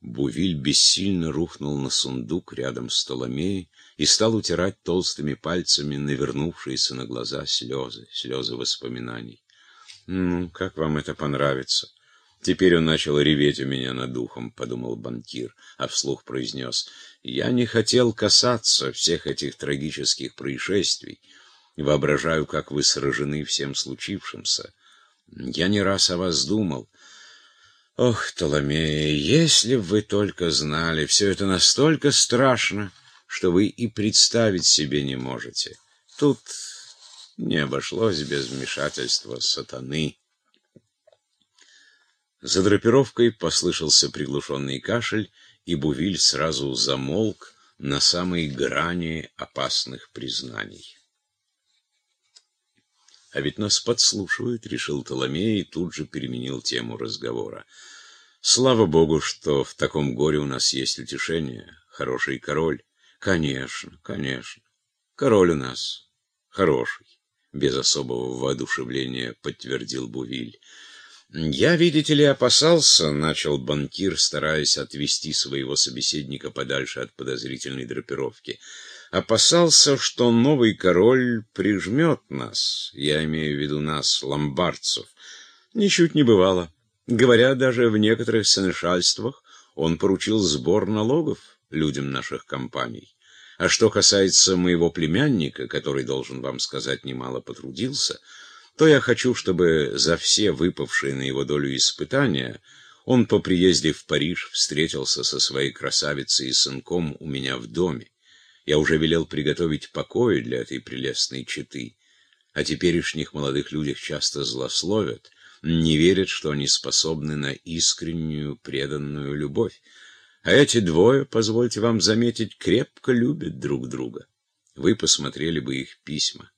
Бувиль бессильно рухнул на сундук рядом с Толомеей и стал утирать толстыми пальцами навернувшиеся на глаза слезы, слезы воспоминаний. «Ну, как вам это понравится?» «Теперь он начал реветь у меня над духом», — подумал банкир, а вслух произнес. «Я не хотел касаться всех этих трагических происшествий. Воображаю, как вы сражены всем случившимся. Я не раз о вас думал». Ох, Толомея, если б вы только знали, все это настолько страшно, что вы и представить себе не можете. Тут не обошлось без вмешательства сатаны. За драпировкой послышался приглушенный кашель, и Бувиль сразу замолк на самой грани опасных признаний. А ведь нас подслушивают, решил Толомей и тут же переменил тему разговора. Слава богу, что в таком горе у нас есть утешение. Хороший король. Конечно, конечно. Король у нас хороший. Без особого воодушевления подтвердил Бувиль. «Я, видите ли, опасался», — начал банкир, стараясь отвести своего собеседника подальше от подозрительной драпировки. «Опасался, что новый король прижмет нас, я имею в виду нас, ломбардцев. Ничуть не бывало. Говоря, даже в некоторых сенешальствах он поручил сбор налогов людям наших компаний. А что касается моего племянника, который, должен вам сказать, немало потрудился, — то я хочу, чтобы за все выпавшие на его долю испытания он по приезде в Париж встретился со своей красавицей и сынком у меня в доме. Я уже велел приготовить покои для этой прелестной четы. О теперешних молодых людях часто злословят, не верят, что они способны на искреннюю преданную любовь. А эти двое, позвольте вам заметить, крепко любят друг друга. Вы посмотрели бы их письма.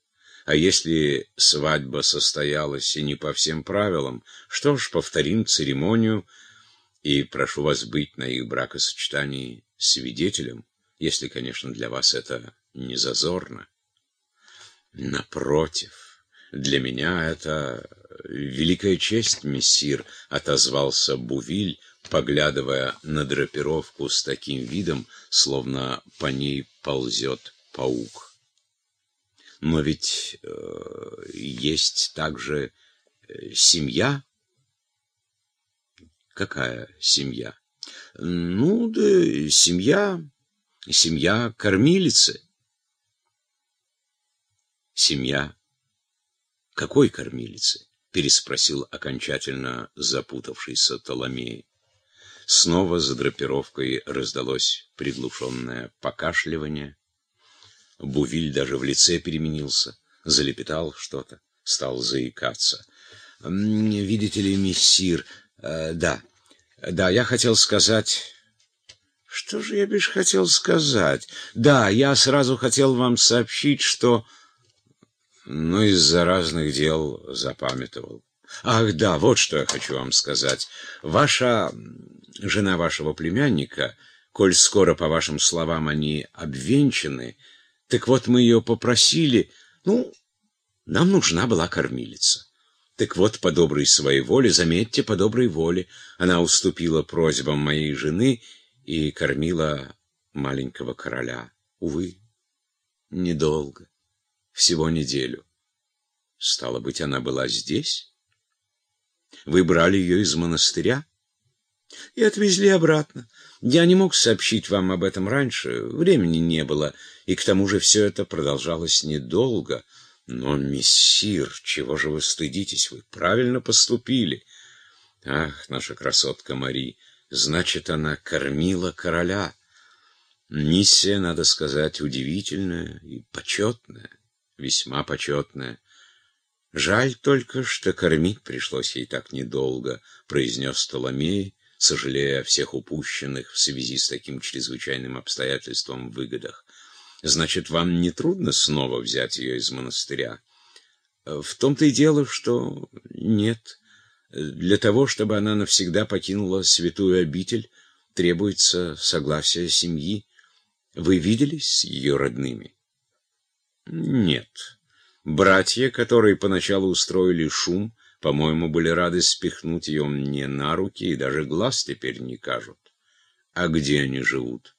А если свадьба состоялась и не по всем правилам, что ж, повторим церемонию и прошу вас быть на их бракосочетании свидетелем, если, конечно, для вас это не зазорно. Напротив, для меня это великая честь, мессир, — отозвался Бувиль, поглядывая на драпировку с таким видом, словно по ней ползет паук. Но ведь э, есть также э, семья. Какая семья? Ну, да семья, семья кормилицы. Семья какой кормилицы? Переспросил окончательно запутавшийся Толомей. Снова за драпировкой раздалось приглушенное покашливание. Бувиль даже в лице переменился, залепетал что-то, стал заикаться. «Видите ли, мессир, э, да, да, я хотел сказать...» «Что же я бишь хотел сказать? Да, я сразу хотел вам сообщить, что...» Но из-за разных дел запамятовал. «Ах, да, вот что я хочу вам сказать. Ваша... жена вашего племянника, коль скоро, по вашим словам, они обвенчаны, — так вот мы ее попросили, ну, нам нужна была кормилица. Так вот, по доброй своей воле, заметьте, по доброй воле, она уступила просьбам моей жены и кормила маленького короля. Увы, недолго, всего неделю. Стало быть, она была здесь? Вы брали ее из монастыря? И отвезли обратно. Я не мог сообщить вам об этом раньше, времени не было, и к тому же все это продолжалось недолго. Но, мессир, чего же вы стыдитесь? Вы правильно поступили. Ах, наша красотка Мари, значит, она кормила короля. Миссия, надо сказать, удивительная и почетная, весьма почетная. Жаль только, что кормить пришлось ей так недолго, произнес Толомей, сожалея о всех упущенных в связи с таким чрезвычайным обстоятельством выгодах. Значит, вам не трудно снова взять ее из монастыря? В том-то и дело, что нет. Для того, чтобы она навсегда покинула святую обитель, требуется согласие семьи. Вы виделись с ее родными? Нет. Братья, которые поначалу устроили шум, по-моему, были рады спихнуть ее мне на руки и даже глаз теперь не кажут. А где они живут?